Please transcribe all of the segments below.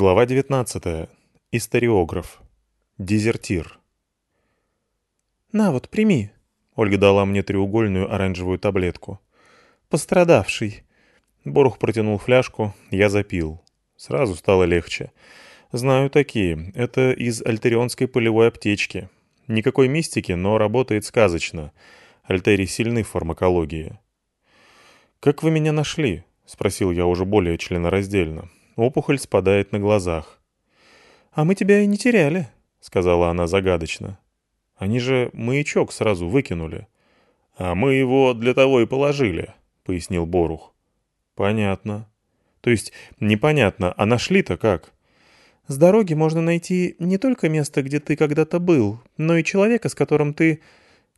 Глава 19. Историограф. Дезертир. «На вот, прими». Ольга дала мне треугольную оранжевую таблетку. «Пострадавший». Борух протянул фляжку, я запил. Сразу стало легче. Знаю такие. Это из альтерионской полевой аптечки. Никакой мистики, но работает сказочно. Альтери сильны в фармакологии. «Как вы меня нашли?» — спросил я уже более членораздельно. Опухоль спадает на глазах. «А мы тебя и не теряли», — сказала она загадочно. «Они же маячок сразу выкинули». «А мы его для того и положили», — пояснил Борух. «Понятно. То есть непонятно, а нашли-то как?» «С дороги можно найти не только место, где ты когда-то был, но и человека, с которым ты...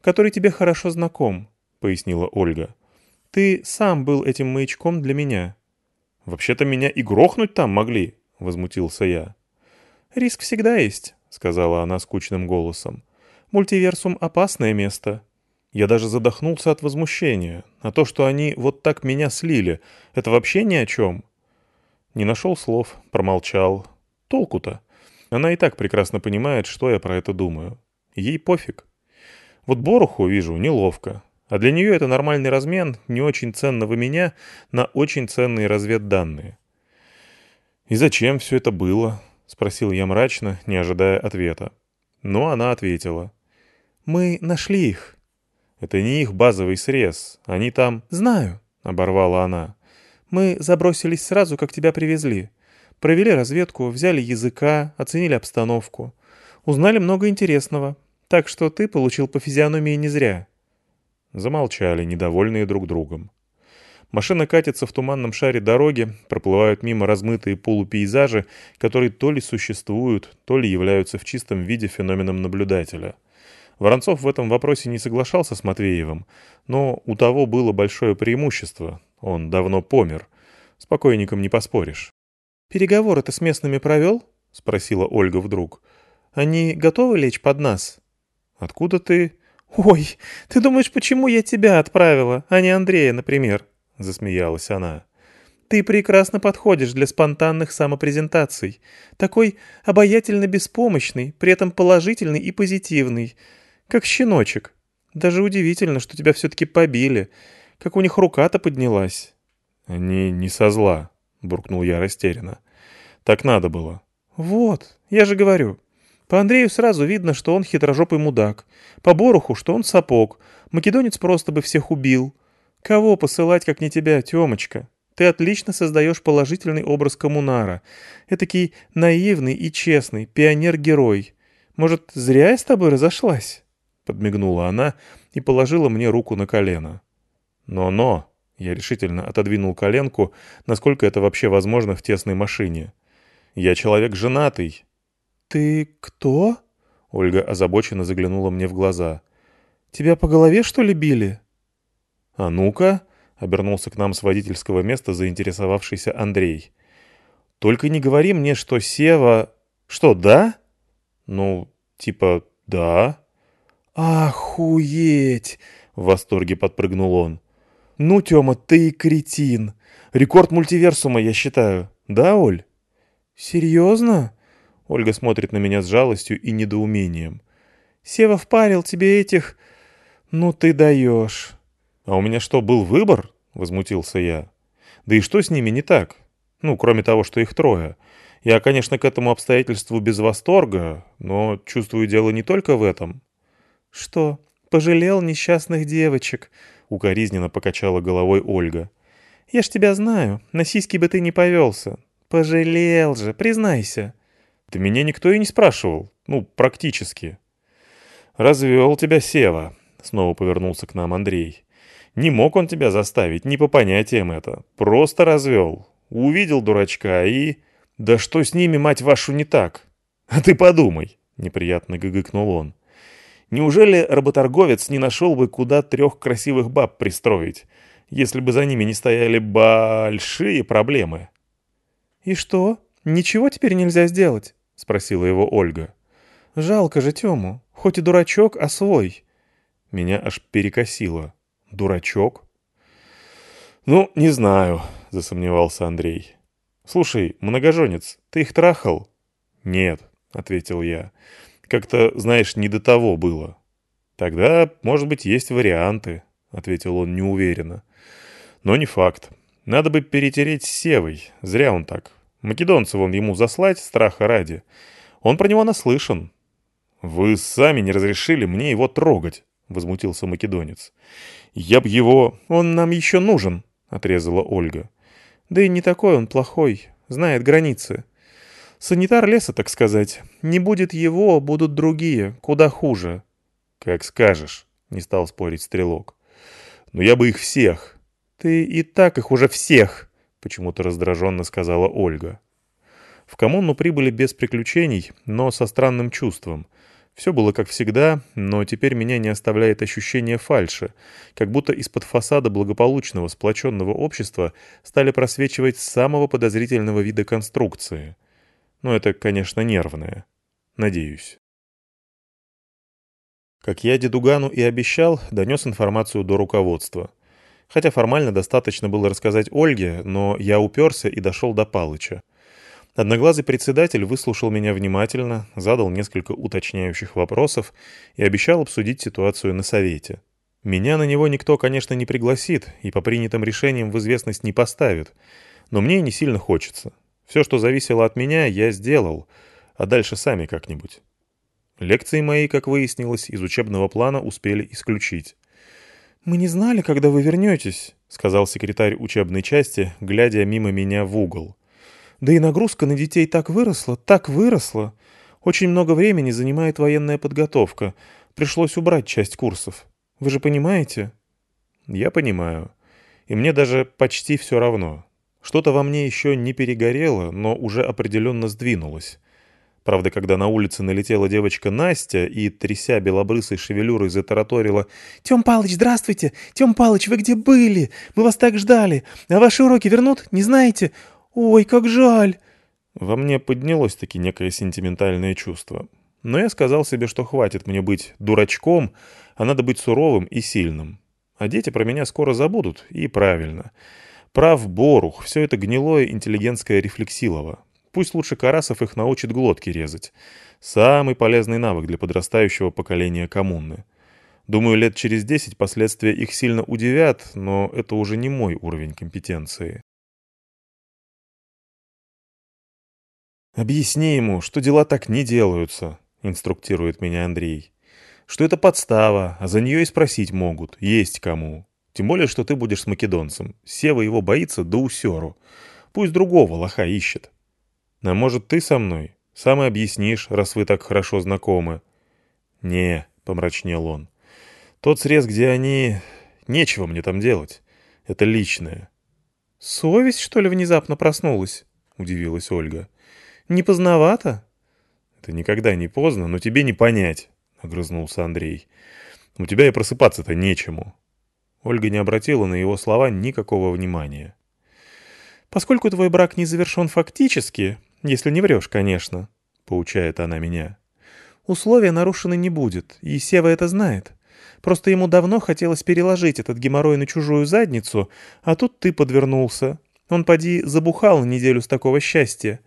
который тебе хорошо знаком», — пояснила Ольга. «Ты сам был этим маячком для меня». «Вообще-то меня и грохнуть там могли», — возмутился я. «Риск всегда есть», — сказала она скучным голосом. «Мультиверсум — опасное место». Я даже задохнулся от возмущения. А то, что они вот так меня слили, это вообще ни о чем. Не нашел слов, промолчал. Толку-то? Она и так прекрасно понимает, что я про это думаю. Ей пофиг. Вот Боруху, вижу, неловко. А для нее это нормальный размен не очень ценного меня на очень ценные разведданные. «И зачем все это было?» — спросил я мрачно, не ожидая ответа. Но она ответила. «Мы нашли их». «Это не их базовый срез. Они там...» «Знаю», — оборвала она. «Мы забросились сразу, как тебя привезли. Провели разведку, взяли языка, оценили обстановку. Узнали много интересного. Так что ты получил по физиономии не зря». Замолчали, недовольные друг другом. Машина катится в туманном шаре дороги, проплывают мимо размытые полупейзажи, которые то ли существуют, то ли являются в чистом виде феноменом наблюдателя. Воронцов в этом вопросе не соглашался с Матвеевым, но у того было большое преимущество. Он давно помер. С покойником не поспоришь. «Переговоры-то с местными провел?» — спросила Ольга вдруг. «Они готовы лечь под нас?» «Откуда ты?» «Ой, ты думаешь, почему я тебя отправила, а не Андрея, например?» — засмеялась она. «Ты прекрасно подходишь для спонтанных самопрезентаций. Такой обаятельно беспомощный, при этом положительный и позитивный. Как щеночек. Даже удивительно, что тебя все-таки побили. Как у них рука-то поднялась». «Они не со зла», — буркнул я растерянно. «Так надо было». «Вот, я же говорю, по Андрею сразу видно, что он хитрожопый мудак. По Боруху, что он сапог. Македонец просто бы всех убил. Кого посылать, как не тебя, Тёмочка? Ты отлично создаешь положительный образ коммунара. Этакий наивный и честный, пионер-герой. Может, зря я с тобой разошлась?» Подмигнула она и положила мне руку на колено. «Но-но!» — я решительно отодвинул коленку, насколько это вообще возможно в тесной машине. «Я человек женатый, «Ты кто?» — Ольга озабоченно заглянула мне в глаза. «Тебя по голове, что ли, били?» «А ну-ка!» — обернулся к нам с водительского места заинтересовавшийся Андрей. «Только не говори мне, что Сева...» «Что, да?» «Ну, типа, да». «Охуеть!» — в восторге подпрыгнул он. «Ну, Тёма, ты и кретин. Рекорд мультиверсума, я считаю. Да, Оль?» «Серьезно?» Ольга смотрит на меня с жалостью и недоумением. «Сева впарил тебе этих... Ну ты даешь». «А у меня что, был выбор?» — возмутился я. «Да и что с ними не так? Ну, кроме того, что их трое. Я, конечно, к этому обстоятельству без восторга, но чувствую дело не только в этом». «Что, пожалел несчастных девочек?» — укоризненно покачала головой Ольга. «Я ж тебя знаю, на сиськи бы ты не повелся. Пожалел же, признайся». Да меня никто и не спрашивал. Ну, практически. «Развел тебя Сева», — снова повернулся к нам Андрей. «Не мог он тебя заставить, не по понятиям это. Просто развел. Увидел дурачка и... Да что с ними, мать вашу, не так? А ты подумай», — неприятно гыгыкнул он. «Неужели работорговец не нашел бы, куда трех красивых баб пристроить, если бы за ними не стояли большие проблемы?» «И что? Ничего теперь нельзя сделать?» — спросила его Ольга. «Жалко же Тему. Хоть и дурачок, а свой». Меня аж перекосило. «Дурачок?» «Ну, не знаю», — засомневался Андрей. «Слушай, многоженец, ты их трахал?» «Нет», — ответил я. «Как-то, знаешь, не до того было». «Тогда, может быть, есть варианты», — ответил он неуверенно. «Но не факт. Надо бы перетереть с Севой. Зря он так. Македонцев он ему заслать, страха ради. Он про него наслышан». «Вы сами не разрешили мне его трогать», — возмутился македонец. «Я б его... Он нам еще нужен», — отрезала Ольга. «Да и не такой он плохой, знает границы. Санитар леса, так сказать. Не будет его, будут другие, куда хуже». «Как скажешь», — не стал спорить Стрелок. «Но я бы их всех». «Ты и так их уже всех», — почему-то раздраженно сказала Ольга. В коммуну прибыли без приключений, но со странным чувством. Все было как всегда, но теперь меня не оставляет ощущение фальши, как будто из-под фасада благополучного сплоченного общества стали просвечивать самого подозрительного вида конструкции. Но это, конечно, нервное. Надеюсь. Как я Дедугану и обещал, донес информацию до руководства. Хотя формально достаточно было рассказать Ольге, но я уперся и дошел до Палыча. Одноглазый председатель выслушал меня внимательно, задал несколько уточняющих вопросов и обещал обсудить ситуацию на совете. Меня на него никто, конечно, не пригласит и по принятым решениям в известность не поставит, но мне не сильно хочется. Все, что зависело от меня, я сделал, а дальше сами как-нибудь. Лекции мои, как выяснилось, из учебного плана успели исключить. «Мы не знали, когда вы вернетесь», — сказал секретарь учебной части, глядя мимо меня в угол. «Да и нагрузка на детей так выросла, так выросла. Очень много времени занимает военная подготовка. Пришлось убрать часть курсов. Вы же понимаете?» «Я понимаю. И мне даже почти все равно. Что-то во мне еще не перегорело, но уже определенно сдвинулось. Правда, когда на улице налетела девочка Настя и, тряся белобрысой шевелюрой, затараторила «Тем Палыч, здравствуйте! Тем Палыч, вы где были? Мы вас так ждали! А ваши уроки вернут? Не знаете? Ой, как жаль!» Во мне поднялось-таки некое сентиментальное чувство. Но я сказал себе, что хватит мне быть дурачком, а надо быть суровым и сильным. А дети про меня скоро забудут, и правильно. Прав Борух, все это гнилое интеллигентское рефлексилово. Пусть лучше Карасов их научит глотки резать. Самый полезный навык для подрастающего поколения коммуны. Думаю, лет через десять последствия их сильно удивят, но это уже не мой уровень компетенции. «Объясни ему, что дела так не делаются», — инструктирует меня Андрей. «Что это подстава, а за нее и спросить могут, есть кому. Тем более, что ты будешь с македонцем. Сева его боится до усеру. Пусть другого лоха ищет». А может, ты со мной? Сам и объяснишь, раз вы так хорошо знакомы». «Не», — помрачнел он. «Тот срез, где они... Нечего мне там делать. Это личное». «Совесть, что ли, внезапно проснулась?» — удивилась Ольга. «Не поздновато?» «Это никогда не поздно, но тебе не понять», — огрызнулся Андрей. «У тебя и просыпаться-то нечему». Ольга не обратила на его слова никакого внимания. «Поскольку твой брак не завершен фактически, если не врешь, конечно», — поучает она меня. «Условия нарушены не будет, и Сева это знает. Просто ему давно хотелось переложить этот геморрой на чужую задницу, а тут ты подвернулся. Он, поди, забухал неделю с такого счастья».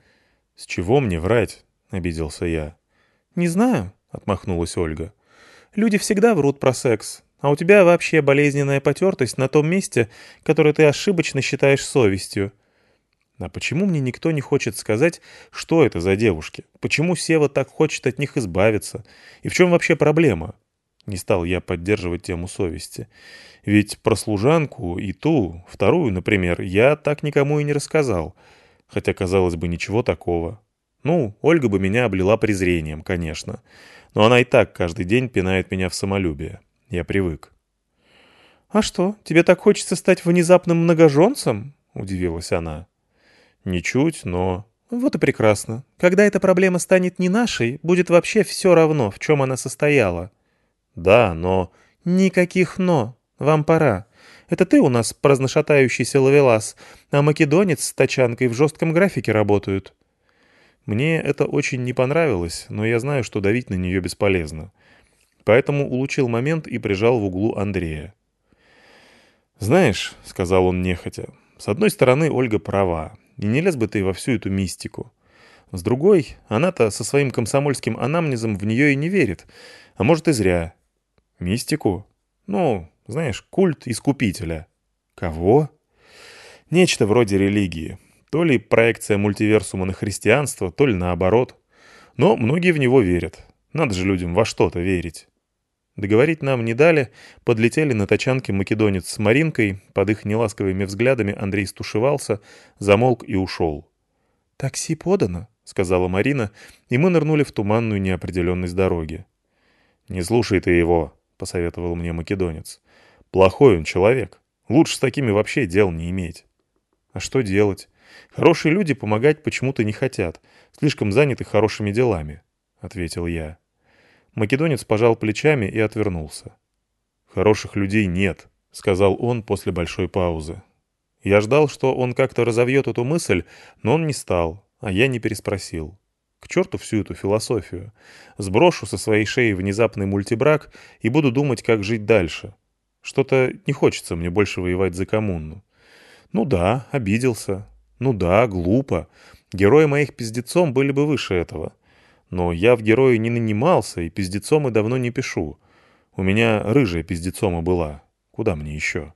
«С чего мне врать?» — обиделся я. «Не знаю», — отмахнулась Ольга. «Люди всегда врут про секс, а у тебя вообще болезненная потертость на том месте, которое ты ошибочно считаешь совестью. А почему мне никто не хочет сказать, что это за девушки? Почему Сева так хочет от них избавиться? И в чем вообще проблема? Не стал я поддерживать тему совести. Ведь про служанку и ту, вторую, например, я так никому и не рассказал. Хотя, казалось бы, ничего такого. Ну, Ольга бы меня облила презрением, конечно. Но она и так каждый день пинает меня в самолюбие. Я привык. «А что, тебе так хочется стать внезапным многоженцем?» — удивилась она. Ничуть, но... Вот и прекрасно. Когда эта проблема станет не нашей, будет вообще все равно, в чем она состояла. Да, но... Никаких «но». Вам пора. Это ты у нас праздношатающийся ловелас, а македонец с тачанкой в жестком графике работают. Мне это очень не понравилось, но я знаю, что давить на нее бесполезно. Поэтому улучил момент и прижал в углу Андрея. «Знаешь», — сказал он нехотя, — «с одной стороны, Ольга права. И не лез бы ты во всю эту мистику. С другой, она-то со своим комсомольским анамнезом в нее и не верит. А может и зря. Мистику? Ну, знаешь, культ искупителя. Кого? Нечто вроде религии. То ли проекция мультиверсума на христианство, то ли наоборот. Но многие в него верят. Надо же людям во что-то верить. Договорить нам не дали, подлетели на тачанке македонец с Маринкой, под их неласковыми взглядами Андрей стушевался, замолк и ушел. «Такси подано», — сказала Марина, и мы нырнули в туманную неопределенность дороги. «Не слушай ты его», — посоветовал мне македонец. «Плохой он человек. Лучше с такими вообще дел не иметь». «А что делать? Хорошие люди помогать почему-то не хотят, слишком заняты хорошими делами», — ответил я. Македонец пожал плечами и отвернулся. «Хороших людей нет», — сказал он после большой паузы. Я ждал, что он как-то разовьет эту мысль, но он не стал, а я не переспросил. К черту всю эту философию. Сброшу со своей шеи внезапный мультибрак и буду думать, как жить дальше. Что-то не хочется мне больше воевать за коммуну. Ну да, обиделся. Ну да, глупо. Герои моих пиздецом были бы выше этого. Но я в герое не нанимался и пиздецом и давно не пишу. У меня рыжая пиздецома была. Куда мне еще?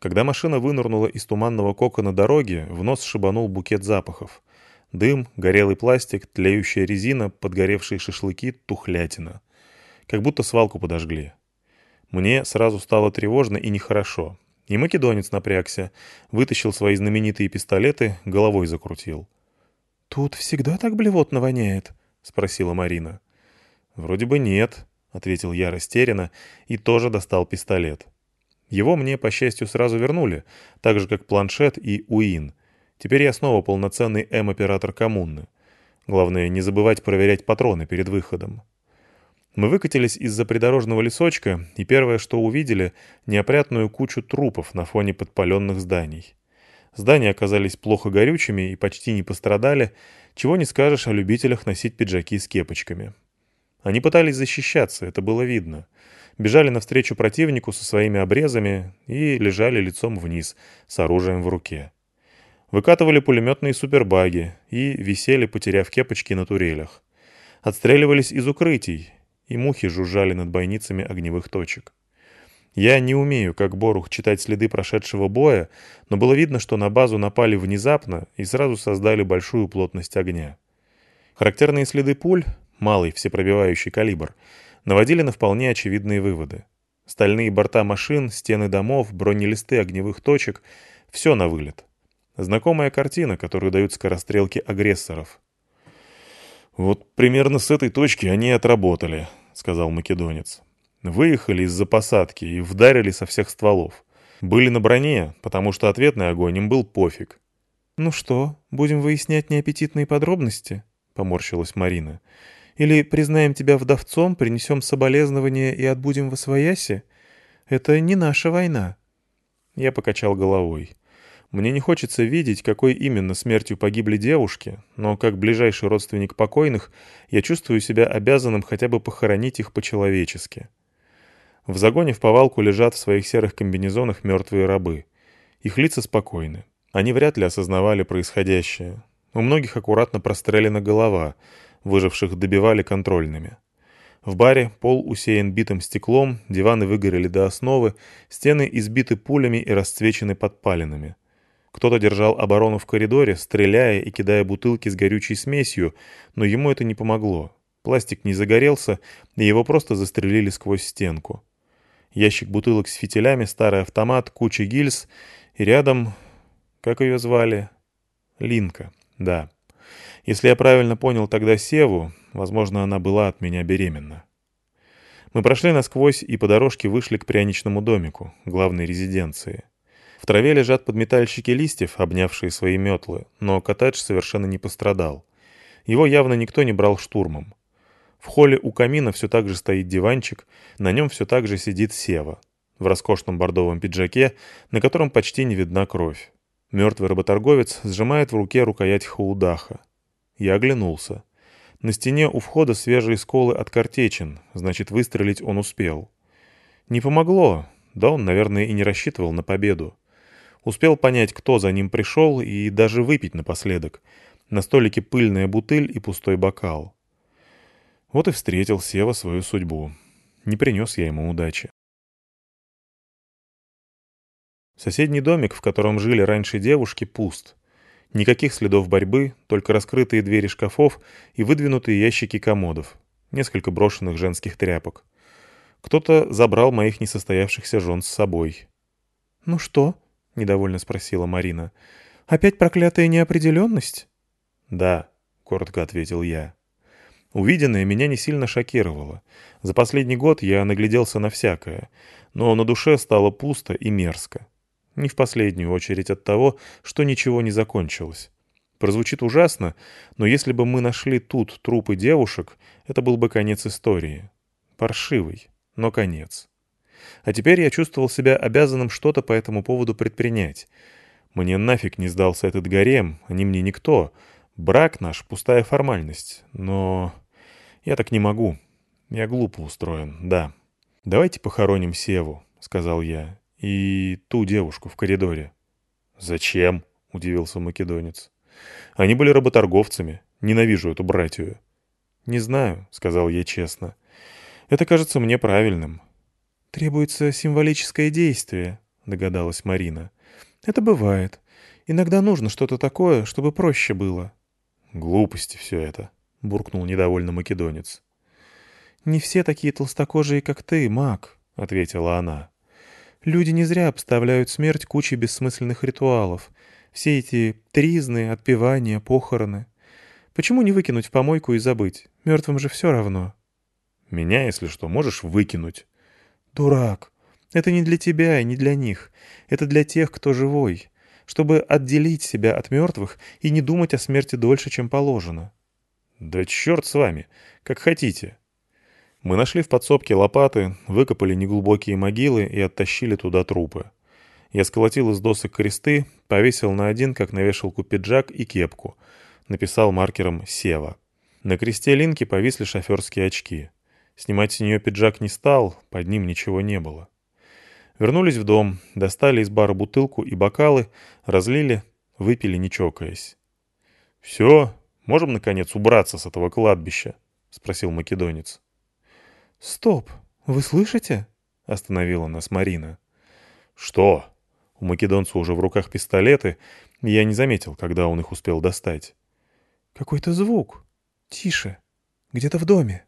Когда машина вынырнула из туманного кокона дороги, в нос шибанул букет запахов. Дым, горелый пластик, тлеющая резина, подгоревшие шашлыки, тухлятина. Как будто свалку подожгли. Мне сразу стало тревожно и нехорошо. И македонец напрягся, вытащил свои знаменитые пистолеты, головой закрутил. «Тут всегда так блевотно воняет?» — спросила Марина. «Вроде бы нет», — ответил я растерянно и тоже достал пистолет. Его мне, по счастью, сразу вернули, так же, как планшет и УИН. Теперь я снова полноценный М-оператор коммуны. Главное, не забывать проверять патроны перед выходом. Мы выкатились из-за придорожного лесочка, и первое, что увидели, неопрятную кучу трупов на фоне подпаленных зданий. Здания оказались плохо горючими и почти не пострадали, чего не скажешь о любителях носить пиджаки с кепочками. Они пытались защищаться, это было видно. Бежали навстречу противнику со своими обрезами и лежали лицом вниз, с оружием в руке. Выкатывали пулеметные супербаги и висели, потеряв кепочки на турелях. Отстреливались из укрытий, и мухи жужжали над бойницами огневых точек. Я не умею, как Борух, читать следы прошедшего боя, но было видно, что на базу напали внезапно и сразу создали большую плотность огня. Характерные следы пуль, малый всепробивающий калибр, наводили на вполне очевидные выводы. Стальные борта машин, стены домов, бронелисты огневых точек — все на вылет. Знакомая картина, которую дают скорострелки агрессоров. «Вот примерно с этой точки они отработали», — сказал македонец. Выехали из-за посадки и вдарили со всех стволов. Были на броне, потому что ответный огонь им был пофиг. «Ну что, будем выяснять неаппетитные подробности?» — поморщилась Марина. «Или признаем тебя вдовцом, принесем соболезнования и отбудем во свояси? Это не наша война». Я покачал головой. Мне не хочется видеть, какой именно смертью погибли девушки, но как ближайший родственник покойных я чувствую себя обязанным хотя бы похоронить их по-человечески. В загоне в повалку лежат в своих серых комбинезонах мертвые рабы. Их лица спокойны. Они вряд ли осознавали происходящее. У многих аккуратно прострелена голова, выживших добивали контрольными. В баре пол усеян битым стеклом, диваны выгорели до основы, стены избиты пулями и расцвечены подпалинами. Кто-то держал оборону в коридоре, стреляя и кидая бутылки с горючей смесью, но ему это не помогло. Пластик не загорелся, и его просто застрелили сквозь стенку ящик бутылок с фитилями, старый автомат, куча гильз, и рядом... Как ее звали? Линка, да. Если я правильно понял тогда Севу, возможно, она была от меня беременна. Мы прошли насквозь и по дорожке вышли к пряничному домику, главной резиденции. В траве лежат подметальщики листьев, обнявшие свои метлы, но коттедж совершенно не пострадал. Его явно никто не брал штурмом. В холле у камина все так же стоит диванчик, на нем все так же сидит Сева. В роскошном бордовом пиджаке, на котором почти не видна кровь. Мертвый работорговец сжимает в руке рукоять хаудаха. Я оглянулся. На стене у входа свежие сколы от картечин, значит, выстрелить он успел. Не помогло, да он, наверное, и не рассчитывал на победу. Успел понять, кто за ним пришел, и даже выпить напоследок. На столике пыльная бутыль и пустой бокал. Вот и встретил Сева свою судьбу. Не принес я ему удачи. Соседний домик, в котором жили раньше девушки, пуст. Никаких следов борьбы, только раскрытые двери шкафов и выдвинутые ящики комодов. Несколько брошенных женских тряпок. Кто-то забрал моих несостоявшихся жен с собой. «Ну что?» — недовольно спросила Марина. «Опять проклятая неопределенность?» «Да», — коротко ответил я. Увиденное меня не сильно шокировало. За последний год я нагляделся на всякое, но на душе стало пусто и мерзко. Не в последнюю очередь от того, что ничего не закончилось. Прозвучит ужасно, но если бы мы нашли тут трупы девушек, это был бы конец истории. Паршивый, но конец. А теперь я чувствовал себя обязанным что-то по этому поводу предпринять. Мне нафиг не сдался этот гарем, они мне никто. Брак наш — пустая формальность. Но я так не могу. Я глупо устроен, да. «Давайте похороним Севу», — сказал я и ту девушку в коридоре. «Зачем?» — удивился македонец. «Они были работорговцами. Ненавижу эту братью». «Не знаю», — сказал я честно. «Это кажется мне правильным». «Требуется символическое действие», — догадалась Марина. «Это бывает. Иногда нужно что-то такое, чтобы проще было». «Глупости все это», — буркнул недовольно македонец. «Не все такие толстокожие, как ты, маг», — ответила она. Люди не зря обставляют смерть кучей бессмысленных ритуалов. Все эти тризны, отпевания, похороны. Почему не выкинуть в помойку и забыть? Мертвым же все равно. Меня, если что, можешь выкинуть. Дурак. Это не для тебя и не для них. Это для тех, кто живой. Чтобы отделить себя от мертвых и не думать о смерти дольше, чем положено. Да черт с вами. Как хотите. Мы нашли в подсобке лопаты, выкопали неглубокие могилы и оттащили туда трупы. Я сколотил из досок кресты, повесил на один, как на вешалку, пиджак и кепку. Написал маркером «Сева». На кресте Линки повисли шоферские очки. Снимать с нее пиджак не стал, под ним ничего не было. Вернулись в дом, достали из бара бутылку и бокалы, разлили, выпили, не чокаясь. «Все, можем, наконец, убраться с этого кладбища?» — спросил македонец. «Стоп! Вы слышите?» — остановила нас Марина. «Что?» У македонца уже в руках пистолеты, я не заметил, когда он их успел достать. «Какой-то звук. Тише. Где-то в доме».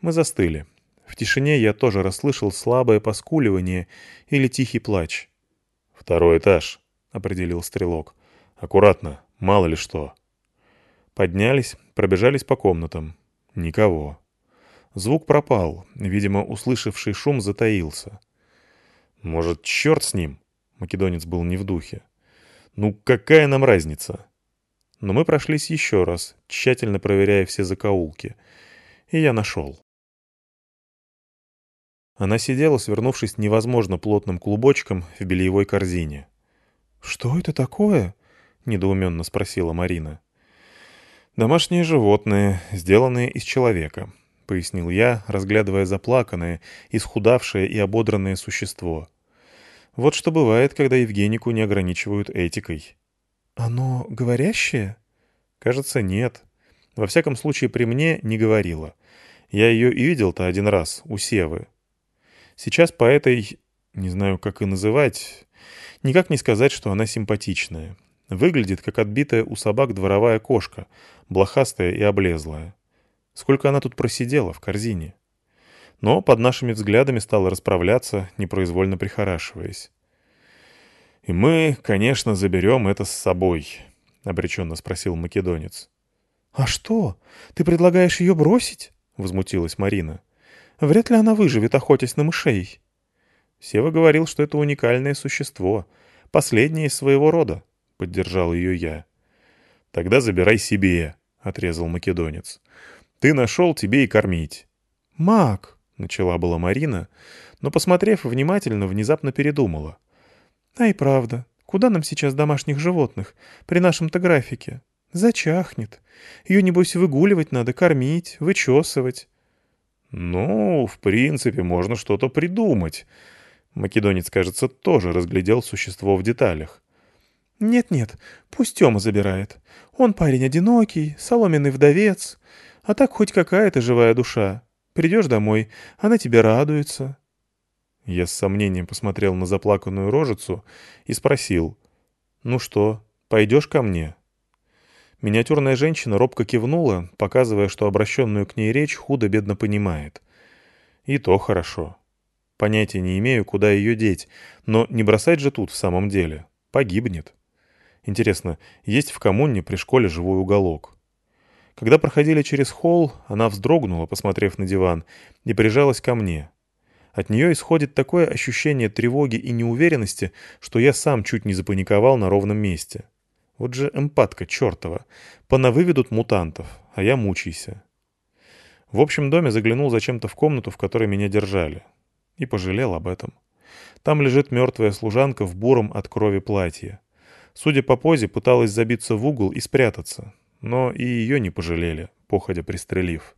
Мы застыли. В тишине я тоже расслышал слабое поскуливание или тихий плач. «Второй этаж», — определил стрелок. «Аккуратно, мало ли что». Поднялись, пробежались по комнатам. Никого. Звук пропал, видимо, услышавший шум затаился. «Может, черт с ним?» Македонец был не в духе. «Ну, какая нам разница?» Но мы прошлись еще раз, тщательно проверяя все закоулки. И я нашел. Она сидела, свернувшись невозможно плотным клубочком в бельевой корзине. «Что это такое?» — недоуменно спросила Марина. «Домашние животные, сделанные из человека», — пояснил я, разглядывая заплаканное, исхудавшее и ободранное существо. «Вот что бывает, когда Евгенику не ограничивают этикой». «Оно говорящее?» «Кажется, нет. Во всяком случае, при мне не говорила. Я ее и видел-то один раз, у Севы. Сейчас по этой... не знаю, как и называть... Никак не сказать, что она симпатичная. Выглядит, как отбитая у собак дворовая кошка, блохастая и облезлая. Сколько она тут просидела в корзине. Но под нашими взглядами стала расправляться, непроизвольно прихорашиваясь. «И мы, конечно, заберем это с собой», — обреченно спросил македонец. «А что? Ты предлагаешь ее бросить?» — возмутилась Марина. «Вряд ли она выживет, охотясь на мышей». Сева говорил, что это уникальное существо, последнее из своего рода, — поддержал ее я. «Тогда забирай себе», — отрезал македонец. Ты нашел тебе и кормить». «Мак», — начала была Марина, но, посмотрев внимательно, внезапно передумала. «Ай, правда, куда нам сейчас домашних животных при нашем-то графике? Зачахнет. Ее, небось, выгуливать надо, кормить, вычесывать». «Ну, в принципе, можно что-то придумать. Македонец, кажется, тоже разглядел существо в деталях. «Нет-нет, пусть Тёма забирает. Он парень одинокий, соломенный вдовец. А так хоть какая-то живая душа. Придешь домой, она тебе радуется». Я с сомнением посмотрел на заплаканную рожицу и спросил. «Ну что, пойдешь ко мне?» Миниатюрная женщина робко кивнула, показывая, что обращенную к ней речь худо-бедно понимает. И то хорошо. Понятия не имею, куда ее деть, но не бросать же тут в самом деле. Погибнет. Интересно, есть в коммуне при школе живой уголок? Когда проходили через холл, она вздрогнула, посмотрев на диван, и прижалась ко мне. От нее исходит такое ощущение тревоги и неуверенности, что я сам чуть не запаниковал на ровном месте. Вот же эмпатка чертова. Понавыведут мутантов, а я мучайся. В общем доме заглянул зачем-то в комнату, в которой меня держали. И пожалел об этом. Там лежит мертвая служанка в буром от крови платье. Судя по позе, пыталась забиться в угол и спрятаться. Но и ее не пожалели, походя пристрелив.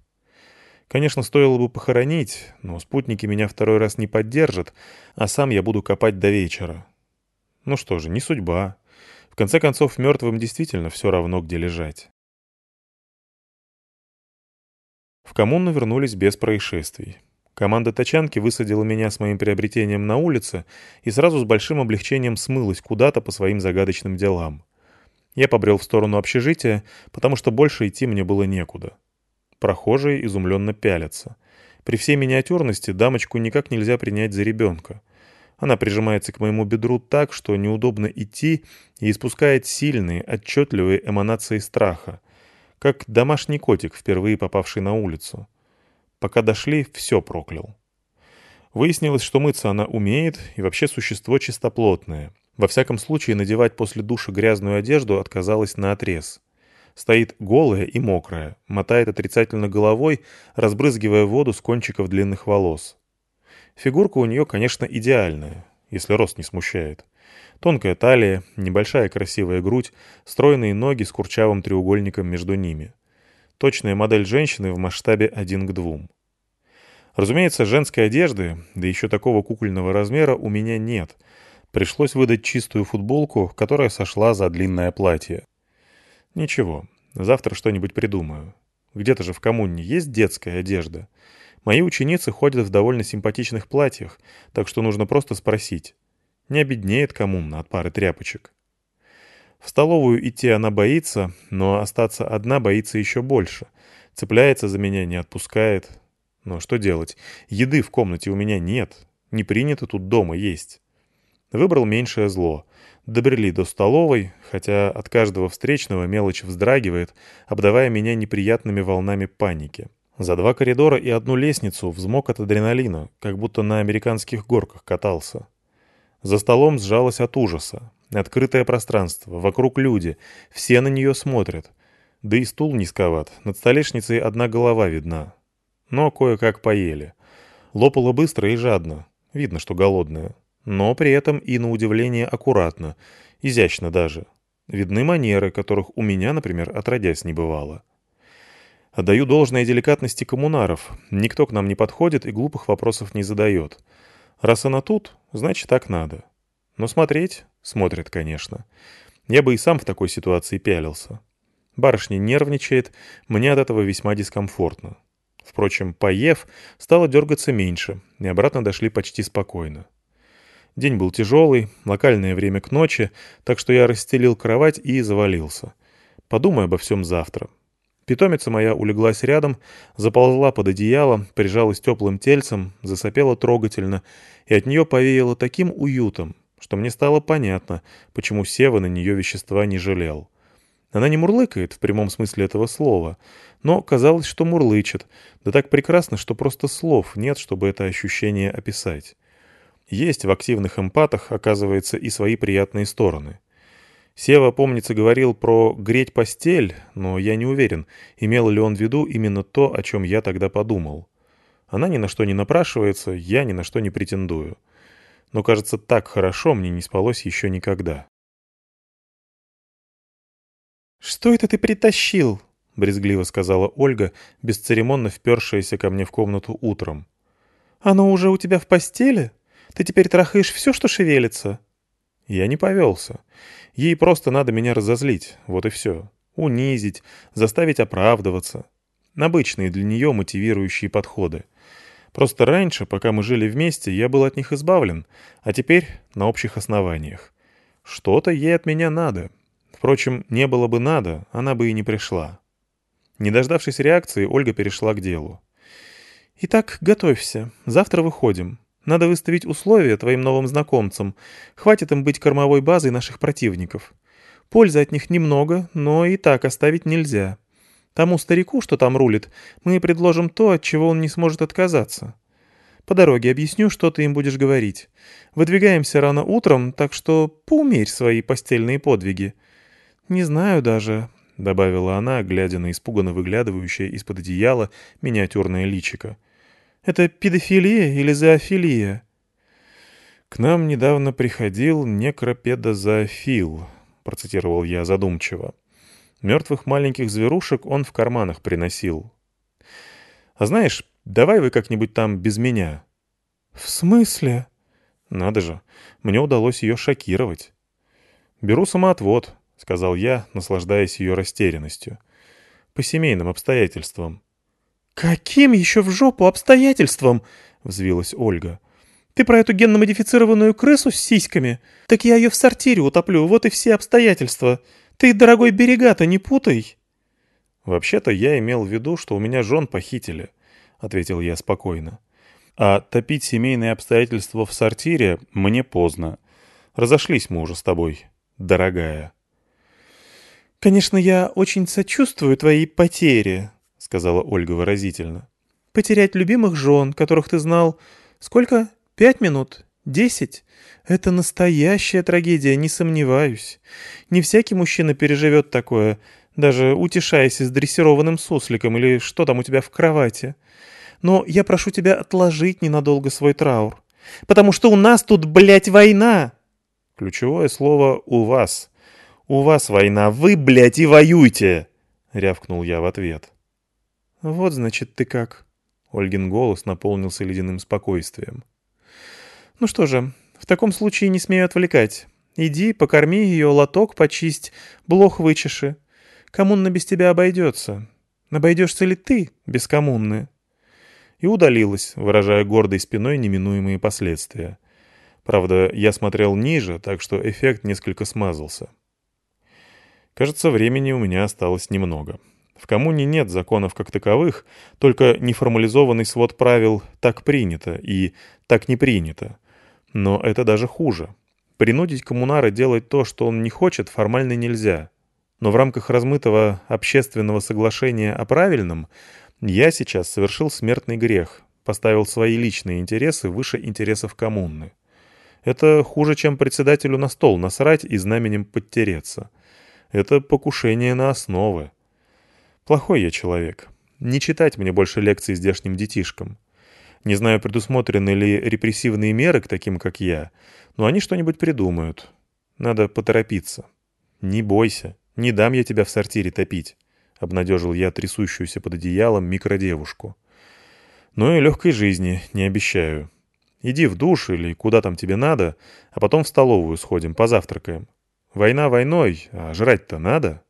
Конечно, стоило бы похоронить, но спутники меня второй раз не поддержат, а сам я буду копать до вечера. Ну что же, не судьба. В конце концов, мертвым действительно все равно, где лежать. В коммуну вернулись без происшествий. Команда тачанки высадила меня с моим приобретением на улице и сразу с большим облегчением смылась куда-то по своим загадочным делам. Я побрел в сторону общежития, потому что больше идти мне было некуда. Прохожие изумленно пялятся. При всей миниатюрности дамочку никак нельзя принять за ребенка. Она прижимается к моему бедру так, что неудобно идти и испускает сильные, отчетливые эманации страха, как домашний котик, впервые попавший на улицу. Пока дошли, все проклял. Выяснилось, что мыться она умеет и вообще существо чистоплотное. Во всяком случае, надевать после душа грязную одежду отказалась наотрез. Стоит голая и мокрая, мотает отрицательно головой, разбрызгивая воду с кончиков длинных волос. Фигурка у нее, конечно, идеальная, если рост не смущает. Тонкая талия, небольшая красивая грудь, стройные ноги с курчавым треугольником между ними. Точная модель женщины в масштабе один к двум. Разумеется, женской одежды, да еще такого кукольного размера, у меня нет. Пришлось выдать чистую футболку, которая сошла за длинное платье. Ничего, завтра что-нибудь придумаю. Где-то же в коммуне есть детская одежда. Мои ученицы ходят в довольно симпатичных платьях, так что нужно просто спросить. Не обеднеет коммуна от пары тряпочек. В столовую идти она боится, но остаться одна боится еще больше. Цепляется за меня, не отпускает. Но что делать? Еды в комнате у меня нет. Не принято тут дома есть. Выбрал меньшее зло. Добрели до столовой, хотя от каждого встречного мелочь вздрагивает, обдавая меня неприятными волнами паники. За два коридора и одну лестницу взмок от адреналина, как будто на американских горках катался. За столом сжалась от ужаса. Открытое пространство, вокруг люди, все на нее смотрят. Да и стул низковат, над столешницей одна голова видна. Но кое-как поели. Лопало быстро и жадно, видно, что голодная. Но при этом и на удивление аккуратно, изящно даже. Видны манеры, которых у меня, например, отродясь не бывало. Отдаю должное деликатности коммунаров. Никто к нам не подходит и глупых вопросов не задает. Раз она тут, значит так надо. Но смотреть смотрит, конечно. Я бы и сам в такой ситуации пялился. Барышня нервничает, мне от этого весьма дискомфортно. Впрочем, поев, стало дергаться меньше, и обратно дошли почти спокойно. День был тяжелый, локальное время к ночи, так что я расстелил кровать и завалился. Подумай обо всем завтра. Питомица моя улеглась рядом, заползла под одеяло, прижалась теплым тельцем, засопела трогательно, и от нее повеяло таким уютом, что мне стало понятно, почему Сева на нее вещества не жалел. Она не мурлыкает в прямом смысле этого слова, но казалось, что мурлычет, да так прекрасно, что просто слов нет, чтобы это ощущение описать. Есть в активных эмпатах, оказывается, и свои приятные стороны. Сева, помнится, говорил про «греть постель», но я не уверен, имел ли он в виду именно то, о чем я тогда подумал. Она ни на что не напрашивается, я ни на что не претендую. Но, кажется, так хорошо мне не спалось еще никогда. «Что это ты притащил?» — брезгливо сказала Ольга, бесцеремонно впершаяся ко мне в комнату утром. «Оно уже у тебя в постели? Ты теперь трахаешь все, что шевелится?» Я не повелся. Ей просто надо меня разозлить, вот и все. Унизить, заставить оправдываться. Обычные для нее мотивирующие подходы. Просто раньше, пока мы жили вместе, я был от них избавлен, а теперь на общих основаниях. Что-то ей от меня надо. Впрочем, не было бы надо, она бы и не пришла. Не дождавшись реакции, Ольга перешла к делу. «Итак, готовься. Завтра выходим. Надо выставить условия твоим новым знакомцам. Хватит им быть кормовой базой наших противников. Пользы от них немного, но и так оставить нельзя. Тому старику, что там рулит, мы предложим то, от чего он не сможет отказаться. По дороге объясню, что ты им будешь говорить. Выдвигаемся рано утром, так что поумерь свои постельные подвиги. Не знаю даже, — добавила она, глядя на испуганно выглядывающее из-под одеяла миниатюрное личико. Это педофилия или зоофилия?» «К нам недавно приходил некропедозоофил», — процитировал я задумчиво. «Мертвых маленьких зверушек он в карманах приносил. А знаешь, давай вы как-нибудь там без меня». «В смысле?» «Надо же, мне удалось ее шокировать». «Беру самоотвод», — сказал я, наслаждаясь ее растерянностью. «По семейным обстоятельствам». «Каким еще в жопу обстоятельствам?» — взвилась Ольга. «Ты про эту генно-модифицированную крысу с сиськами? Так я ее в сортире утоплю, вот и все обстоятельства. Ты, дорогой, берега-то не путай!» «Вообще-то я имел в виду, что у меня жен похитили», — ответил я спокойно. «А топить семейные обстоятельства в сортире мне поздно. Разошлись мы уже с тобой, дорогая». «Конечно, я очень сочувствую твоей потере», — сказала Ольга выразительно. «Потерять любимых жен, которых ты знал... Сколько? Пять минут? Десять? Это настоящая трагедия, не сомневаюсь. Не всякий мужчина переживет такое, даже утешаясь с дрессированным сусликом или что там у тебя в кровати. Но я прошу тебя отложить ненадолго свой траур. Потому что у нас тут, блядь, война!» Ключевое слово «у вас». «У вас война, вы, блядь, и воюйте!» — рявкнул я в ответ. «Вот, значит, ты как». Ольгин голос наполнился ледяным спокойствием. «Ну что же, в таком случае не смею отвлекать. Иди, покорми ее, лоток почисть, блох вычеши. Коммуна без тебя обойдется. Обойдешься ли ты без коммуны?» И удалилась, выражая гордой спиной неминуемые последствия. Правда, я смотрел ниже, так что эффект несколько смазался. Кажется, времени у меня осталось немного. В коммуне нет законов как таковых, только неформализованный свод правил «так принято» и «так не принято». Но это даже хуже. Принудить коммунара делать то, что он не хочет, формально нельзя. Но в рамках размытого общественного соглашения о правильном я сейчас совершил смертный грех, поставил свои личные интересы выше интересов коммуны. Это хуже, чем председателю на стол насрать и знаменем подтереться. Это покушение на основы. Плохой я человек. Не читать мне больше лекций здешним детишкам. Не знаю, предусмотрены ли репрессивные меры к таким, как я, но они что-нибудь придумают. Надо поторопиться. Не бойся, не дам я тебя в сортире топить, — обнадежил я трясущуюся под одеялом микродевушку. Но и легкой жизни не обещаю. Иди в душ или куда там тебе надо, а потом в столовую сходим, позавтракаем. Война войной, а жрать-то надо.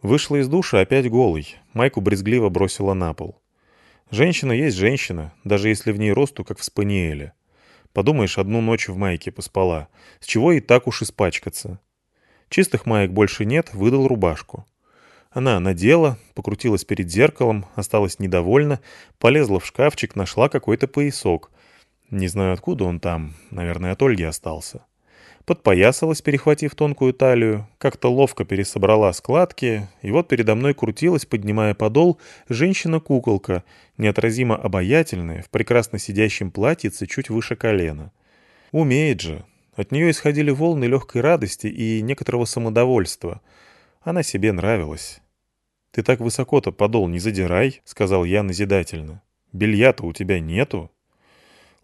Вышла из душа опять голой, майку брезгливо бросила на пол. Женщина есть женщина, даже если в ней росту, как в спаниеле. Подумаешь, одну ночь в майке поспала. С чего и так уж испачкаться? Чистых маек больше нет, выдал рубашку. Она надела, покрутилась перед зеркалом, осталась недовольна, полезла в шкафчик, нашла какой-то поясок. Не знаю, откуда он там, наверное, от Ольги остался подпоясалась, перехватив тонкую талию, как-то ловко пересобрала складки, и вот передо мной крутилась, поднимая подол, женщина-куколка, неотразимо обаятельная, в прекрасно сидящем платьице чуть выше колена. Умеет же. От нее исходили волны легкой радости и некоторого самодовольства. Она себе нравилась. «Ты так высоко-то подол не задирай», — сказал я назидательно. «Белья-то у тебя нету».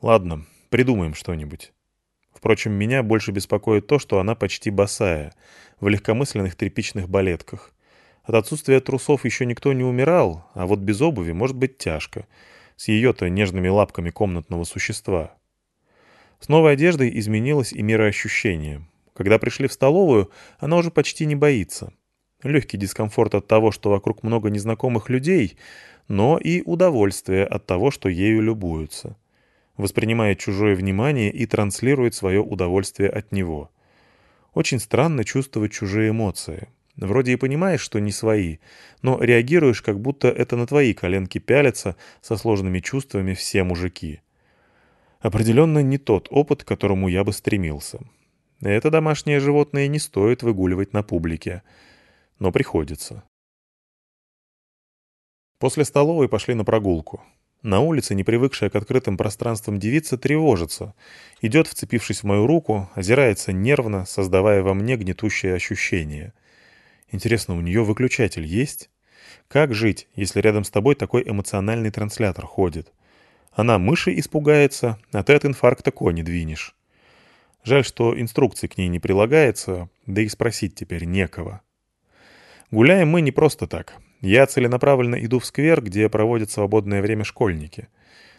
«Ладно, придумаем что-нибудь». Впрочем, меня больше беспокоит то, что она почти босая, в легкомысленных тряпичных балетках. От отсутствия трусов еще никто не умирал, а вот без обуви может быть тяжко, с ее-то нежными лапками комнатного существа. С новой одеждой изменилось и мироощущение. Когда пришли в столовую, она уже почти не боится. Легкий дискомфорт от того, что вокруг много незнакомых людей, но и удовольствие от того, что ею любуются. Воспринимает чужое внимание и транслирует свое удовольствие от него. Очень странно чувствовать чужие эмоции. Вроде и понимаешь, что не свои, но реагируешь, как будто это на твои коленки пялятся со сложными чувствами все мужики. Определенно не тот опыт, к которому я бы стремился. Это домашнее животное не стоит выгуливать на публике. Но приходится. После столовой пошли на прогулку. На улице, не привыкшая к открытым пространствам девица, тревожится. Идет, вцепившись в мою руку, озирается нервно, создавая во мне гнетущее ощущение. Интересно, у нее выключатель есть? Как жить, если рядом с тобой такой эмоциональный транслятор ходит? Она мыши испугается, а ты от инфаркта кони двинешь. Жаль, что инструкции к ней не прилагается, да и спросить теперь некого. Гуляем мы не просто так. Я целенаправленно иду в сквер, где проводят свободное время школьники.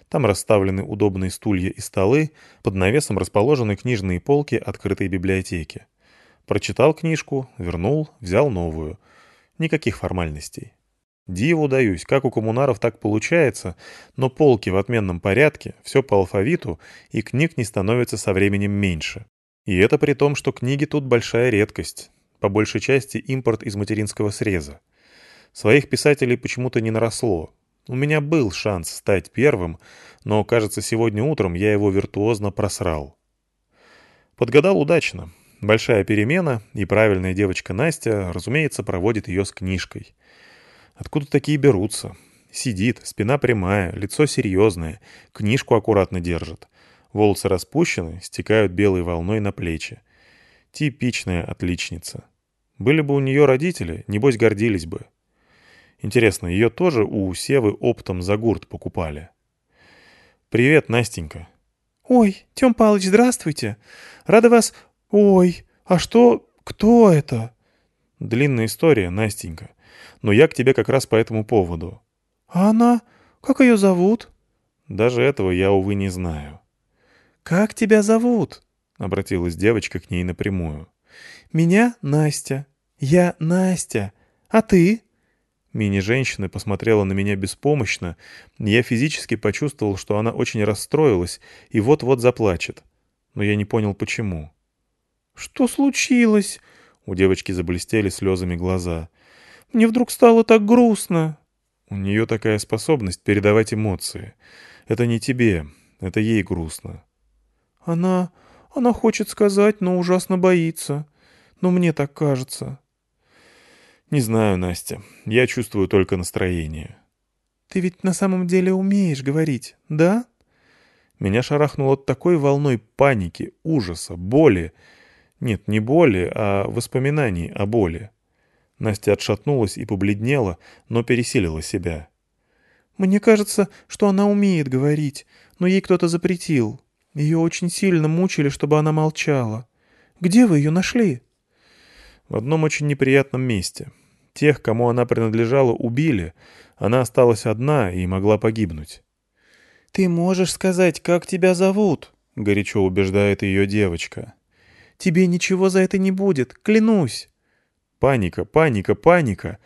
Там расставлены удобные стулья и столы, под навесом расположены книжные полки открытой библиотеки. Прочитал книжку, вернул, взял новую. Никаких формальностей. Диву даюсь, как у коммунаров так получается, но полки в отменном порядке, все по алфавиту, и книг не становится со временем меньше. И это при том, что книги тут большая редкость, по большей части импорт из материнского среза. Своих писателей почему-то не наросло. У меня был шанс стать первым, но, кажется, сегодня утром я его виртуозно просрал. Подгадал удачно. Большая перемена, и правильная девочка Настя, разумеется, проводит ее с книжкой — Откуда такие берутся? Сидит, спина прямая, лицо серьезное, книжку аккуратно держит. Волосы распущены, стекают белой волной на плечи. Типичная отличница. Были бы у нее родители, небось гордились бы. Интересно, ее тоже у Севы оптом за гурт покупали. «Привет, Настенька». «Ой, Тём Палыч, здравствуйте. Рада вас... Ой, а что... Кто это?» Длинная история, Настенька но я к тебе как раз по этому поводу». «А она? Как ее зовут?» «Даже этого я, увы, не знаю». «Как тебя зовут?» — обратилась девочка к ней напрямую. «Меня Настя. Я Настя. А ты?» Мини-женщина посмотрела на меня беспомощно, я физически почувствовал, что она очень расстроилась и вот-вот заплачет. Но я не понял, почему. «Что случилось?» У девочки заблестели слезами глаза. Мне вдруг стало так грустно». «У нее такая способность передавать эмоции. Это не тебе, это ей грустно». «Она... она хочет сказать, но ужасно боится. Но мне так кажется». «Не знаю, Настя. Я чувствую только настроение». «Ты ведь на самом деле умеешь говорить, да?» Меня шарахнуло такой волной паники, ужаса, боли. Нет, не боли, а воспоминаний о боли. Настя отшатнулась и побледнела, но пересилила себя. «Мне кажется, что она умеет говорить, но ей кто-то запретил. Ее очень сильно мучили, чтобы она молчала. Где вы ее нашли?» «В одном очень неприятном месте. Тех, кому она принадлежала, убили. Она осталась одна и могла погибнуть». «Ты можешь сказать, как тебя зовут?» — горячо убеждает ее девочка. «Тебе ничего за это не будет, клянусь». Паника, паника, паника.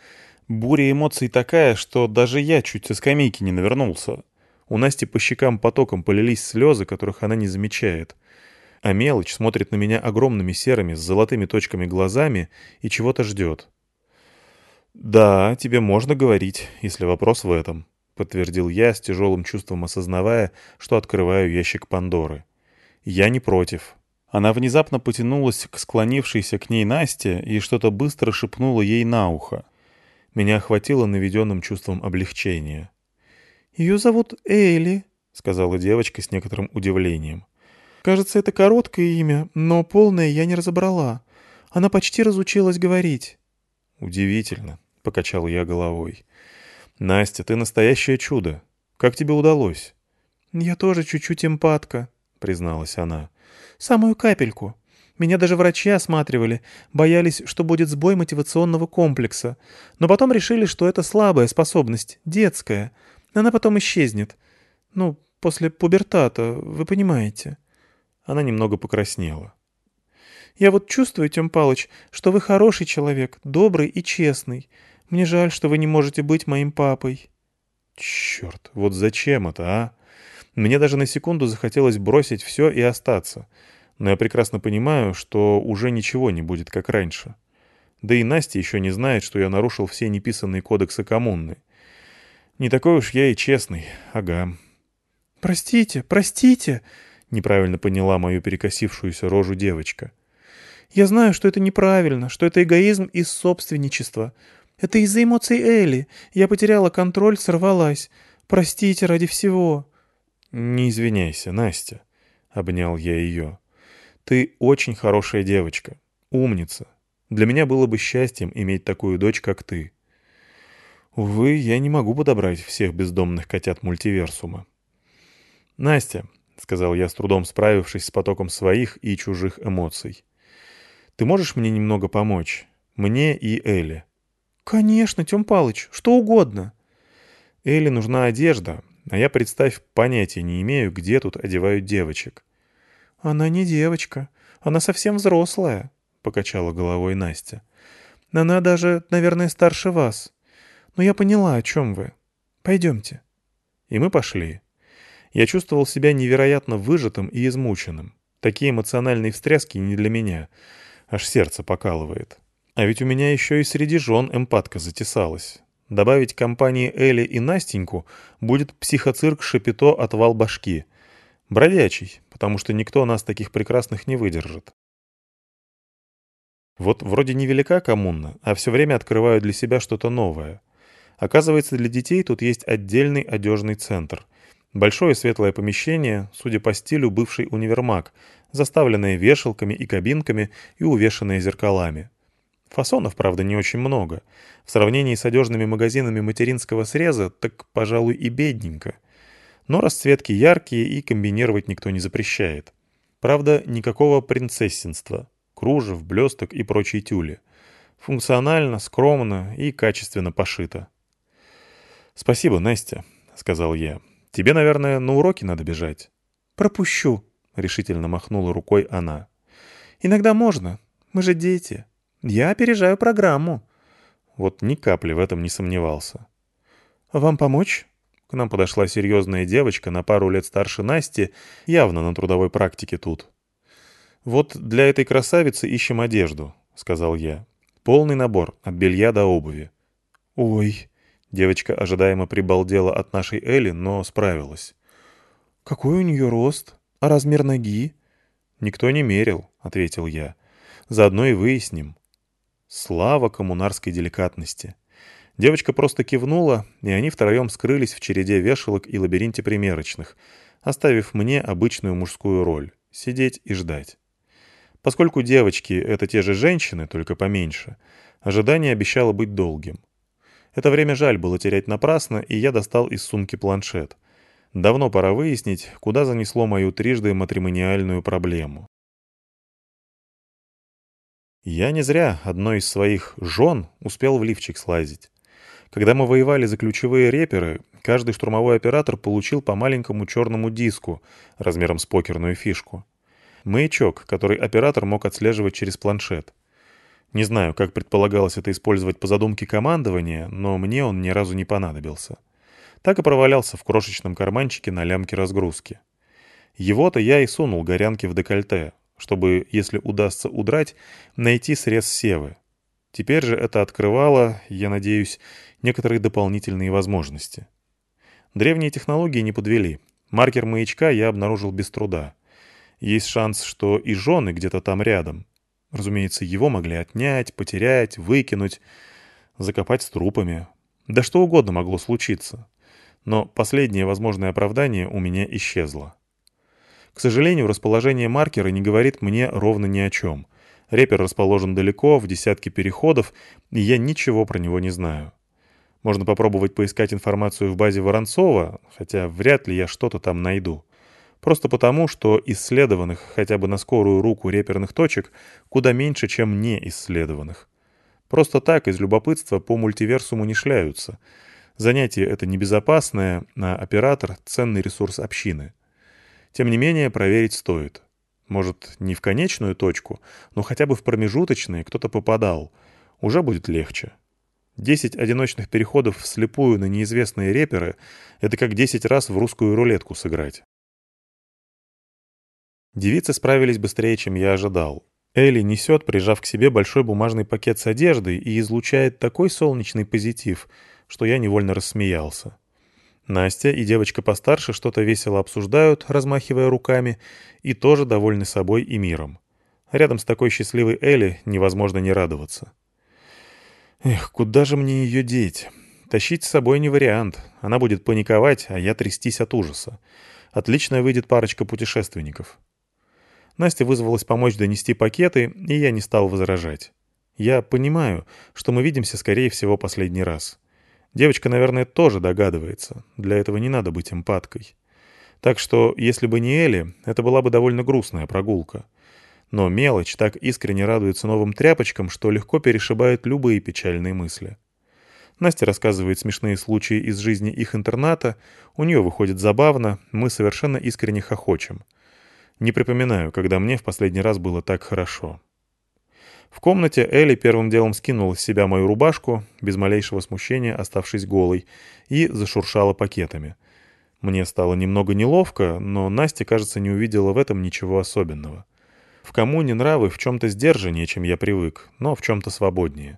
Буря эмоций такая, что даже я чуть со скамейки не навернулся. У Насти по щекам потоком полились слезы, которых она не замечает. А мелочь смотрит на меня огромными серыми с золотыми точками глазами и чего-то ждет. «Да, тебе можно говорить, если вопрос в этом», — подтвердил я с тяжелым чувством осознавая, что открываю ящик Пандоры. «Я не против. Она внезапно потянулась к склонившейся к ней Насте и что-то быстро шепнула ей на ухо. Меня охватило наведенным чувством облегчения. «Ее зовут Эйли», — сказала девочка с некоторым удивлением. «Кажется, это короткое имя, но полное я не разобрала. Она почти разучилась говорить». «Удивительно», — покачал я головой. «Настя, ты настоящее чудо. Как тебе удалось?» «Я тоже чуть-чуть эмпатка», — призналась она. Самую капельку. Меня даже врачи осматривали, боялись, что будет сбой мотивационного комплекса. Но потом решили, что это слабая способность, детская. Она потом исчезнет. Ну, после пубертата, вы понимаете. Она немного покраснела. «Я вот чувствую, Тём Палыч, что вы хороший человек, добрый и честный. Мне жаль, что вы не можете быть моим папой». Черт, вот зачем это, а? Мне даже на секунду захотелось бросить все и остаться. Но я прекрасно понимаю, что уже ничего не будет, как раньше. Да и Настя еще не знает, что я нарушил все неписанные кодексы коммуны. Не такой уж я и честный, ага. «Простите, простите!» — неправильно поняла мою перекосившуюся рожу девочка. «Я знаю, что это неправильно, что это эгоизм и собственничество. Это из-за эмоций Элли. Я потеряла контроль, сорвалась. Простите ради всего». «Не извиняйся, Настя», — обнял я ее. «Ты очень хорошая девочка, умница. Для меня было бы счастьем иметь такую дочь, как ты». Увы, я не могу подобрать всех бездомных котят мультиверсума. «Настя», — сказал я с трудом справившись с потоком своих и чужих эмоций, — «ты можешь мне немного помочь? Мне и Элли?» «Конечно, Тём Палыч, что угодно». Элли нужна одежда, а я, представь, понятия не имею, где тут одевают девочек. «Она не девочка, она совсем взрослая», — покачала головой Настя. «Она даже, наверное, старше вас. Но я поняла, о чем вы. Пойдемте». И мы пошли. Я чувствовал себя невероятно выжатым и измученным. Такие эмоциональные встряски не для меня. Аж сердце покалывает. А ведь у меня еще и среди жен эмпатка затесалась. Добавить компании Эли и Настеньку будет психоцирк Шапито «Отвал башки». Бродячий, потому что никто нас таких прекрасных не выдержит. Вот вроде невелика коммуна, а все время открываю для себя что-то новое. Оказывается, для детей тут есть отдельный одежный центр. Большое светлое помещение, судя по стилю, бывший универмаг, заставленное вешалками и кабинками и увешанное зеркалами. Фасонов, правда, не очень много. В сравнении с одежными магазинами материнского среза, так, пожалуй, и бедненько. Но расцветки яркие и комбинировать никто не запрещает. Правда, никакого принцессинства. Кружев, блесток и прочие тюли. Функционально, скромно и качественно пошито. «Спасибо, Настя», — сказал я. «Тебе, наверное, на уроки надо бежать». «Пропущу», — решительно махнула рукой она. «Иногда можно. Мы же дети». Я опережаю программу. Вот ни капли в этом не сомневался. «Вам помочь?» К нам подошла серьезная девочка на пару лет старше Насти, явно на трудовой практике тут. «Вот для этой красавицы ищем одежду», — сказал я. «Полный набор, от белья до обуви». «Ой!» — девочка ожидаемо прибалдела от нашей Элли, но справилась. «Какой у нее рост? А размер ноги?» «Никто не мерил», — ответил я. «Заодно и выясним». Слава коммунарской деликатности. Девочка просто кивнула, и они втроем скрылись в череде вешалок и лабиринте примерочных, оставив мне обычную мужскую роль — сидеть и ждать. Поскольку девочки — это те же женщины, только поменьше, ожидание обещало быть долгим. Это время жаль было терять напрасно, и я достал из сумки планшет. Давно пора выяснить, куда занесло мою трижды матримониальную проблему. Я не зря одной из своих жен успел в лифчик слазить. Когда мы воевали за ключевые реперы, каждый штурмовой оператор получил по маленькому черному диску размером с покерную фишку. Маячок, который оператор мог отслеживать через планшет. Не знаю, как предполагалось это использовать по задумке командования, но мне он ни разу не понадобился. Так и провалялся в крошечном карманчике на лямке разгрузки. Его-то я и сунул горянке в декольте, чтобы, если удастся удрать, найти срез Севы. Теперь же это открывало, я надеюсь, некоторые дополнительные возможности. Древние технологии не подвели. Маркер маячка я обнаружил без труда. Есть шанс, что и жены где-то там рядом. Разумеется, его могли отнять, потерять, выкинуть, закопать с трупами. Да что угодно могло случиться. Но последнее возможное оправдание у меня исчезло. К сожалению, расположение маркера не говорит мне ровно ни о чем. Репер расположен далеко, в десятке переходов, и я ничего про него не знаю. Можно попробовать поискать информацию в базе Воронцова, хотя вряд ли я что-то там найду. Просто потому, что исследованных хотя бы на скорую руку реперных точек куда меньше, чем не исследованных. Просто так из любопытства по мультиверсуму не шляются. Занятие это небезопасное, а оператор — ценный ресурс общины. Тем не менее, проверить стоит. Может, не в конечную точку, но хотя бы в промежуточные кто-то попадал. Уже будет легче. Десять одиночных переходов вслепую на неизвестные реперы — это как десять раз в русскую рулетку сыграть. Девицы справились быстрее, чем я ожидал. Элли несет, прижав к себе большой бумажный пакет с одеждой и излучает такой солнечный позитив, что я невольно рассмеялся. Настя и девочка постарше что-то весело обсуждают, размахивая руками, и тоже довольны собой и миром. Рядом с такой счастливой Элли невозможно не радоваться. Эх, куда же мне ее деть? Тащить с собой не вариант. Она будет паниковать, а я трястись от ужаса. Отличная выйдет парочка путешественников. Настя вызвалась помочь донести пакеты, и я не стал возражать. Я понимаю, что мы видимся, скорее всего, последний раз. Девочка, наверное, тоже догадывается. Для этого не надо быть эмпаткой. Так что, если бы не Элли, это была бы довольно грустная прогулка. Но мелочь так искренне радуется новым тряпочкам, что легко перешибает любые печальные мысли. Настя рассказывает смешные случаи из жизни их интерната, у нее выходит забавно, мы совершенно искренне хохочем. Не припоминаю, когда мне в последний раз было так хорошо. В комнате Элли первым делом скинула с себя мою рубашку, без малейшего смущения оставшись голой, и зашуршала пакетами. Мне стало немного неловко, но Настя, кажется, не увидела в этом ничего особенного. В коммуне нравы в чем-то сдержаннее, чем я привык, но в чем-то свободнее.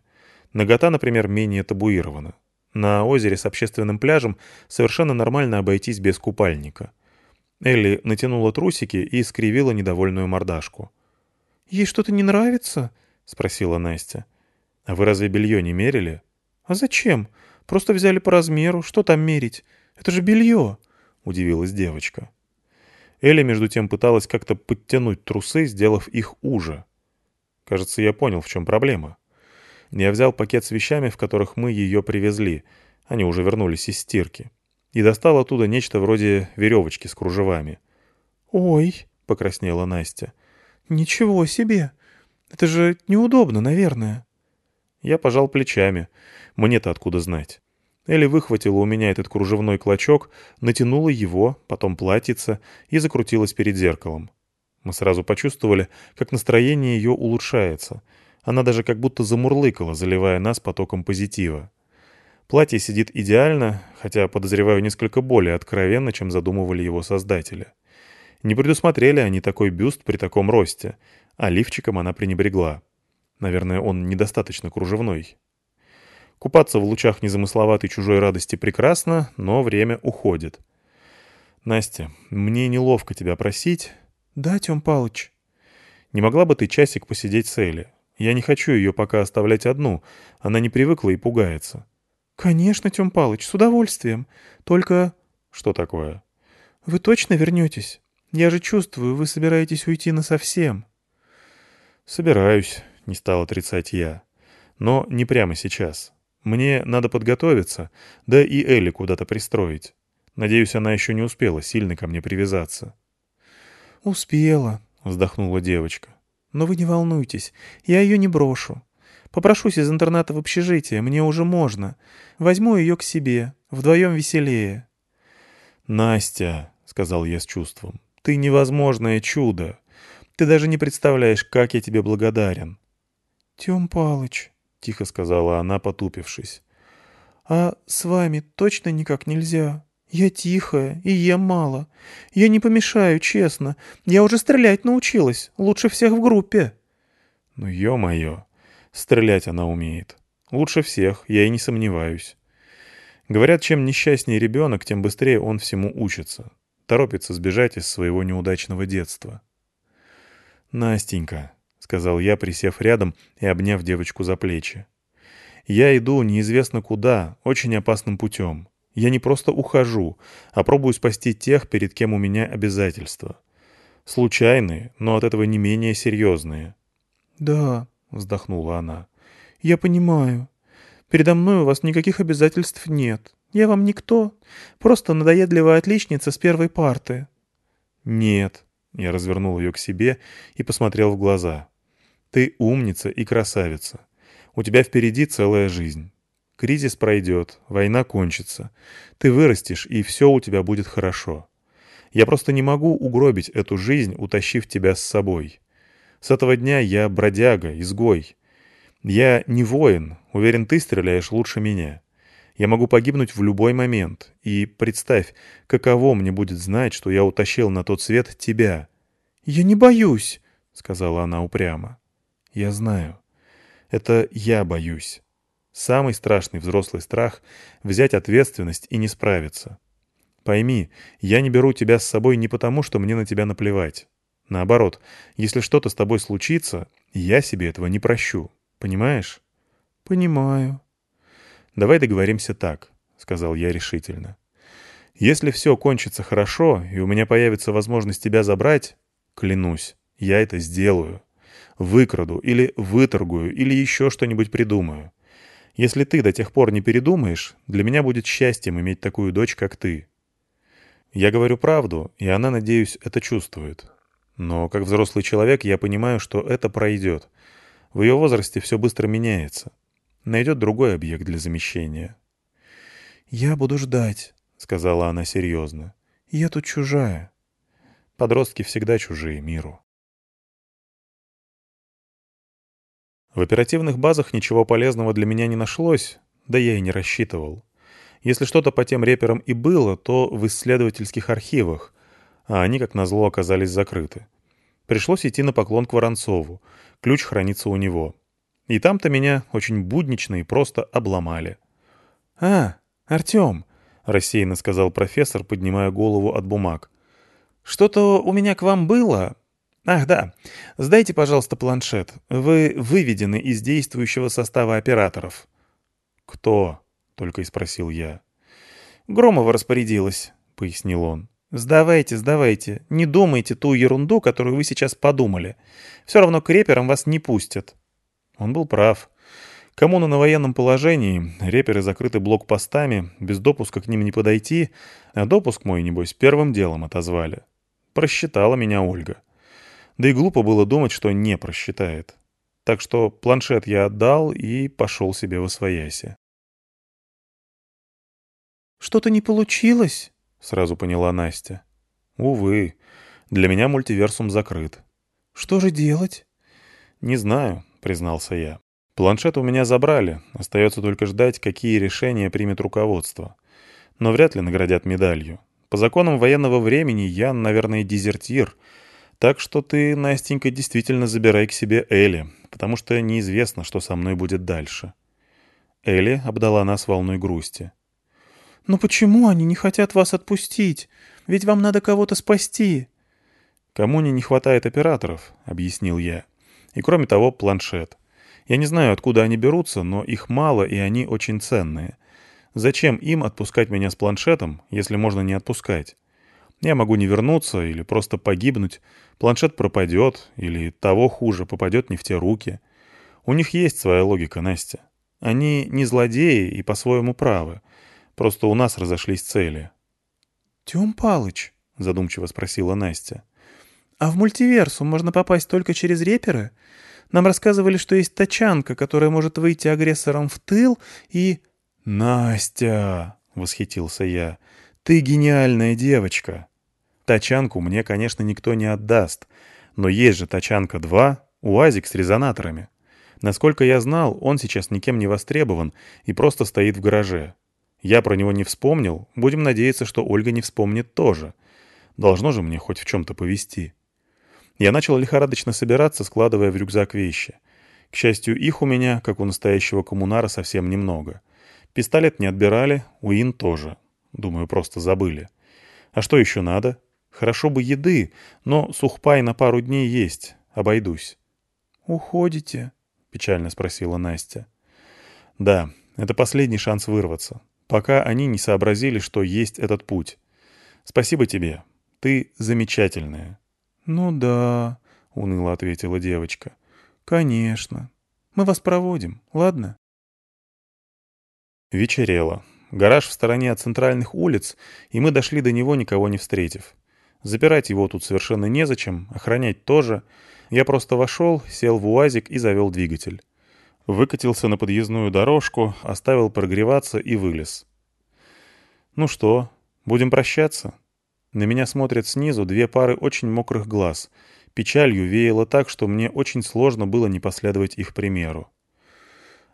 Нагота, например, менее табуирована. На озере с общественным пляжем совершенно нормально обойтись без купальника. Элли натянула трусики и скривила недовольную мордашку. «Ей что-то не нравится?» — спросила Настя. «А вы разве белье не мерили?» «А зачем? Просто взяли по размеру. Что там мерить? Это же белье!» — удивилась девочка. Элли, между тем, пыталась как-то подтянуть трусы, сделав их уже. Кажется, я понял, в чем проблема. Я взял пакет с вещами, в которых мы ее привезли. Они уже вернулись из стирки. И достал оттуда нечто вроде веревочки с кружевами. «Ой!» — покраснела Настя. «Ничего себе! Это же неудобно, наверное». Я пожал плечами. Мне-то откуда знать. Элли выхватила у меня этот кружевной клочок, натянула его, потом платьице и закрутилась перед зеркалом. Мы сразу почувствовали, как настроение ее улучшается. Она даже как будто замурлыкала, заливая нас потоком позитива. Платье сидит идеально, хотя, подозреваю, несколько более откровенно, чем задумывали его создатели. Не предусмотрели они такой бюст при таком росте, а лифчиком она пренебрегла. Наверное, он недостаточно кружевной. Купаться в лучах незамысловатой чужой радости прекрасно, но время уходит. «Настя, мне неловко тебя просить». «Да, Тём Палыч». «Не могла бы ты часик посидеть с Элли? Я не хочу ее пока оставлять одну. Она не привыкла и пугается». «Конечно, Тём Палыч, с удовольствием. Только...» «Что такое?» «Вы точно вернетесь? Я же чувствую, вы собираетесь уйти насовсем». «Собираюсь», — не стал отрицать я. «Но не прямо сейчас. Мне надо подготовиться, да и Элли куда-то пристроить. Надеюсь, она еще не успела сильно ко мне привязаться». «Успела», — вздохнула девочка. «Но вы не волнуйтесь, я ее не брошу. Попрошусь из интерната в общежитие, мне уже можно. Возьму ее к себе, вдвоем веселее». «Настя», — сказал я с чувством, — «ты невозможное чудо. Ты даже не представляешь, как я тебе благодарен». «Тем Палыч», — тихо сказала она, потупившись. «А с вами точно никак нельзя? Я тихая и ем мало. Я не помешаю, честно. Я уже стрелять научилась, лучше всех в группе». «Ну, ё-моё, стрелять она умеет. Лучше всех, я и не сомневаюсь». Говорят, чем несчастнее ребенок, тем быстрее он всему учится. Торопится сбежать из своего неудачного детства. «Настенька», — сказал я, присев рядом и обняв девочку за плечи. «Я иду неизвестно куда, очень опасным путем. Я не просто ухожу, а пробую спасти тех, перед кем у меня обязательства. Случайные, но от этого не менее серьезные». «Да», — вздохнула она, — «я понимаю. Передо мной у вас никаких обязательств нет. Я вам никто. Просто надоедливая отличница с первой парты». «Нет», я развернул ее к себе и посмотрел в глаза. «Ты умница и красавица. У тебя впереди целая жизнь. Кризис пройдет, война кончится. Ты вырастешь, и все у тебя будет хорошо. Я просто не могу угробить эту жизнь, утащив тебя с собой. С этого дня я бродяга, изгой. Я не воин, уверен, ты стреляешь лучше меня. Я могу погибнуть в любой момент. И представь, каково мне будет знать, что я утащил на тот свет тебя. «Я не боюсь», — сказала она упрямо. «Я знаю. Это я боюсь. Самый страшный взрослый страх — взять ответственность и не справиться. Пойми, я не беру тебя с собой не потому, что мне на тебя наплевать. Наоборот, если что-то с тобой случится, я себе этого не прощу. Понимаешь? Понимаю. Давай договоримся так, сказал я решительно. Если все кончится хорошо, и у меня появится возможность тебя забрать, клянусь, я это сделаю. Выкраду или выторгую, или еще что-нибудь придумаю. Если ты до тех пор не передумаешь, для меня будет счастьем иметь такую дочь, как ты. Я говорю правду, и она, надеюсь, это чувствует. Но как взрослый человек я понимаю, что это пройдет. В ее возрасте все быстро меняется. Найдет другой объект для замещения. «Я буду ждать», — сказала она серьезно. «Я тут чужая». Подростки всегда чужие миру. В оперативных базах ничего полезного для меня не нашлось, да я и не рассчитывал. Если что-то по тем реперам и было, то в исследовательских архивах, а они, как назло, оказались закрыты. Пришлось идти на поклон к Воронцову. Ключ хранится у него. И там-то меня очень буднично и просто обломали. «А, Артем», — рассеянно сказал профессор, поднимая голову от бумаг. «Что-то у меня к вам было. Ах, да. Сдайте, пожалуйста, планшет. Вы выведены из действующего состава операторов». «Кто?» — только и спросил я. «Громова распорядилась», — пояснил он. «Сдавайте, сдавайте. Не думайте ту ерунду, которую вы сейчас подумали. Все равно к реперам вас не пустят». Он был прав. Коммуна на военном положении, реперы закрыты блокпостами, без допуска к ним не подойти, а допуск мой, небось, первым делом отозвали. Просчитала меня Ольга. Да и глупо было думать, что не просчитает. Так что планшет я отдал и пошел себе во свояси. «Что-то не получилось?» — сразу поняла Настя. «Увы, для меня мультиверсум закрыт». «Что же делать?» «Не знаю», — признался я. «Планшет у меня забрали, остается только ждать, какие решения примет руководство. Но вряд ли наградят медалью. По законам военного времени я, наверное, дезертир. Так что ты, Настенька, действительно забирай к себе Элли, потому что неизвестно, что со мной будет дальше». Элли обдала нас волной грусти. «Но почему они не хотят вас отпустить? Ведь вам надо кого-то спасти». «Кому не хватает операторов», — объяснил я. «И кроме того, планшет. Я не знаю, откуда они берутся, но их мало, и они очень ценные. Зачем им отпускать меня с планшетом, если можно не отпускать? Я могу не вернуться или просто погибнуть, планшет пропадет, или того хуже, попадет не в те руки. У них есть своя логика, Настя. Они не злодеи и по-своему правы». Просто у нас разошлись цели. — Тем Палыч, — задумчиво спросила Настя, — а в мультиверсум можно попасть только через реперы? Нам рассказывали, что есть тачанка, которая может выйти агрессором в тыл и... — Настя, — восхитился я, — ты гениальная девочка. Тачанку мне, конечно, никто не отдаст, но есть же Тачанка-2, УАЗик с резонаторами. Насколько я знал, он сейчас никем не востребован и просто стоит в гараже. Я про него не вспомнил, будем надеяться, что Ольга не вспомнит тоже. Должно же мне хоть в чем-то повести. Я начал лихорадочно собираться, складывая в рюкзак вещи. К счастью, их у меня, как у настоящего коммунара, совсем немного. Пистолет не отбирали, Уин тоже. Думаю, просто забыли. А что еще надо? Хорошо бы еды, но сухпай на пару дней есть. Обойдусь. «Уходите?» — печально спросила Настя. «Да, это последний шанс вырваться пока они не сообразили, что есть этот путь. Спасибо тебе. Ты замечательная». «Ну да», — уныло ответила девочка. «Конечно. Мы вас проводим, ладно?» Вечерело. Гараж в стороне от центральных улиц, и мы дошли до него, никого не встретив. Запирать его тут совершенно незачем, охранять тоже. Я просто вошел, сел в УАЗик и завел двигатель. Выкатился на подъездную дорожку, оставил прогреваться и вылез. «Ну что, будем прощаться?» На меня смотрят снизу две пары очень мокрых глаз. Печалью веяло так, что мне очень сложно было не последовать их примеру.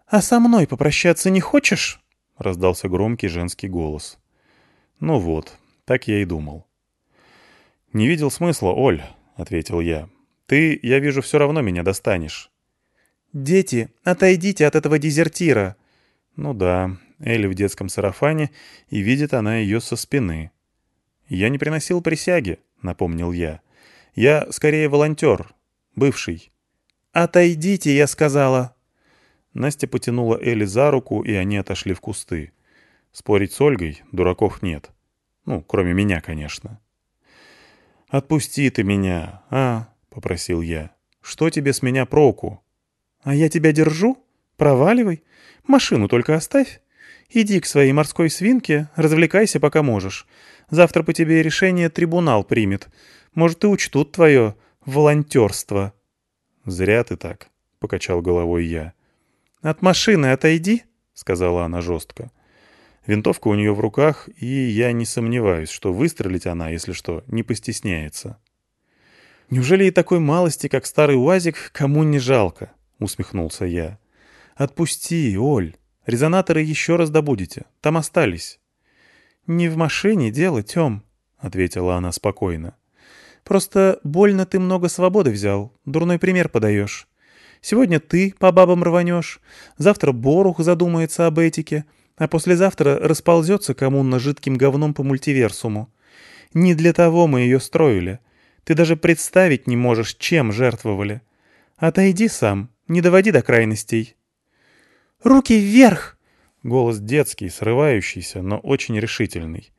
«А со мной попрощаться не хочешь?» — раздался громкий женский голос. «Ну вот, так я и думал». «Не видел смысла, Оль», — ответил я. «Ты, я вижу, все равно меня достанешь». «Дети, отойдите от этого дезертира!» Ну да, Элли в детском сарафане, и видит она ее со спины. «Я не приносил присяги», — напомнил я. «Я скорее волонтер, бывший». «Отойдите, я сказала». Настя потянула Элли за руку, и они отошли в кусты. Спорить с Ольгой дураков нет. Ну, кроме меня, конечно. «Отпусти ты меня, а?» — попросил я. «Что тебе с меня проку?» «А я тебя держу? Проваливай. Машину только оставь. Иди к своей морской свинке, развлекайся, пока можешь. Завтра по тебе решение трибунал примет. Может, и учтут твое волонтерство». «Зря ты так», — покачал головой я. «От машины отойди», — сказала она жестко. Винтовка у нее в руках, и я не сомневаюсь, что выстрелить она, если что, не постесняется. «Неужели и такой малости, как старый УАЗик, кому не жалко?» — усмехнулся я. «Отпусти, Оль. Резонаторы еще раз добудете. Там остались». «Не в машине дело, Тем», — ответила она спокойно. «Просто больно ты много свободы взял, дурной пример подаешь. Сегодня ты по бабам рванешь, завтра Борух задумается об этике, а послезавтра расползется коммуна жидким говном по мультиверсуму. Не для того мы ее строили. Ты даже представить не можешь, чем жертвовали. Отойди сам, не доводи до крайностей». «Руки вверх!» Голос детский, срывающийся, но очень решительный.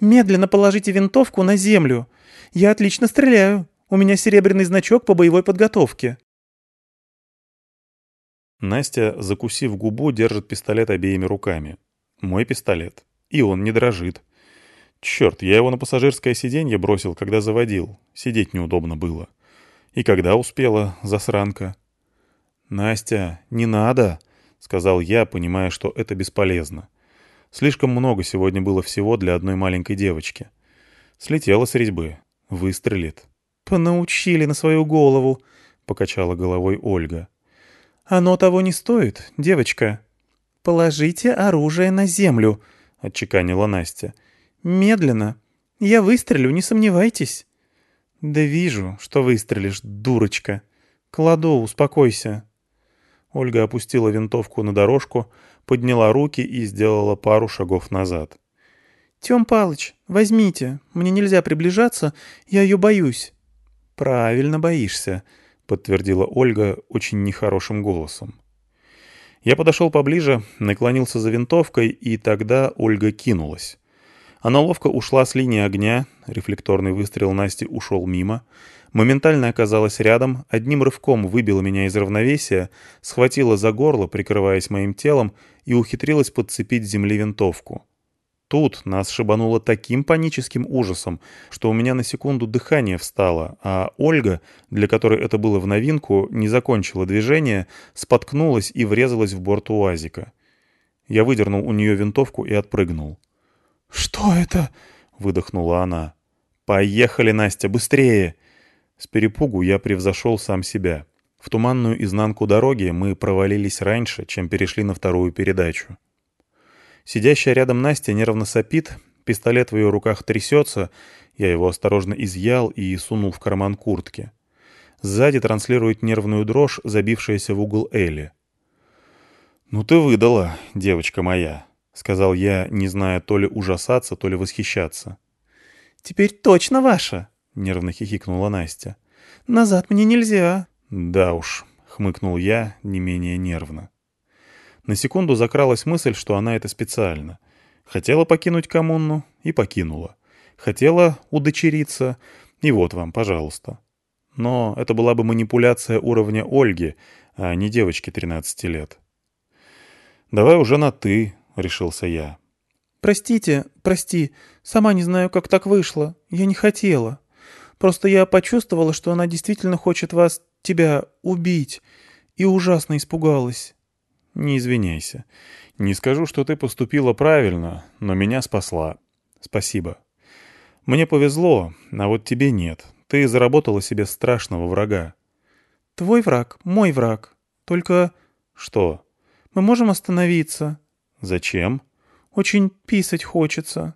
«Медленно положите винтовку на землю. Я отлично стреляю. У меня серебряный значок по боевой подготовке». Настя, закусив губу, держит пистолет обеими руками. Мой пистолет. И он не дрожит. Черт, я его на пассажирское сиденье бросил, когда заводил. Сидеть неудобно было. И когда успела, засранка? «Настя, не надо!» — сказал я, понимая, что это бесполезно. Слишком много сегодня было всего для одной маленькой девочки. Слетела с резьбы. Выстрелит. «Понаучили на свою голову», — покачала головой Ольга. «Оно того не стоит, девочка». «Положите оружие на землю», — отчеканила Настя. «Медленно. Я выстрелю, не сомневайтесь». «Да вижу, что выстрелишь, дурочка. Кладу, успокойся». Ольга опустила винтовку на дорожку, подняла руки и сделала пару шагов назад. «Тем Палыч, возьмите. Мне нельзя приближаться, я ее боюсь». «Правильно боишься», — подтвердила Ольга очень нехорошим голосом. Я подошел поближе, наклонился за винтовкой, и тогда Ольга кинулась. Она ловко ушла с линии огня, рефлекторный выстрел Насти ушел мимо, моментально оказалась рядом, одним рывком выбила меня из равновесия, схватила за горло, прикрываясь моим телом, и ухитрилась подцепить земли винтовку. Тут нас шибануло таким паническим ужасом, что у меня на секунду дыхание встало, а Ольга, для которой это было в новинку, не закончила движение, споткнулась и врезалась в борт УАЗика. Я выдернул у нее винтовку и отпрыгнул. «Что это?» — выдохнула она. «Поехали, Настя, быстрее!» С перепугу я превзошел сам себя. В туманную изнанку дороги мы провалились раньше, чем перешли на вторую передачу. Сидящая рядом Настя нервно сопит, пистолет в ее руках трясется, я его осторожно изъял и сунул в карман куртки. Сзади транслирует нервную дрожь, забившаяся в угол Элли. «Ну ты выдала, девочка моя», — сказал я, не зная то ли ужасаться, то ли восхищаться. «Теперь точно ваша!» — нервно хихикнула Настя. «Назад мне нельзя!» «Да уж», — хмыкнул я не менее нервно. На секунду закралась мысль, что она это специально. Хотела покинуть коммуну и покинула. Хотела удочериться, и вот вам, пожалуйста. Но это была бы манипуляция уровня Ольги, а не девочки 13 лет. «Давай уже на «ты», — решился я. «Простите, прости, сама не знаю, как так вышло. Я не хотела. Просто я почувствовала, что она действительно хочет вас, тебя, убить, и ужасно испугалась». «Не извиняйся. Не скажу, что ты поступила правильно, но меня спасла. Спасибо. Мне повезло, а вот тебе нет. Ты заработала себе страшного врага. Твой враг, мой враг. Только... Что? Мы можем остановиться. Зачем? Очень писать хочется.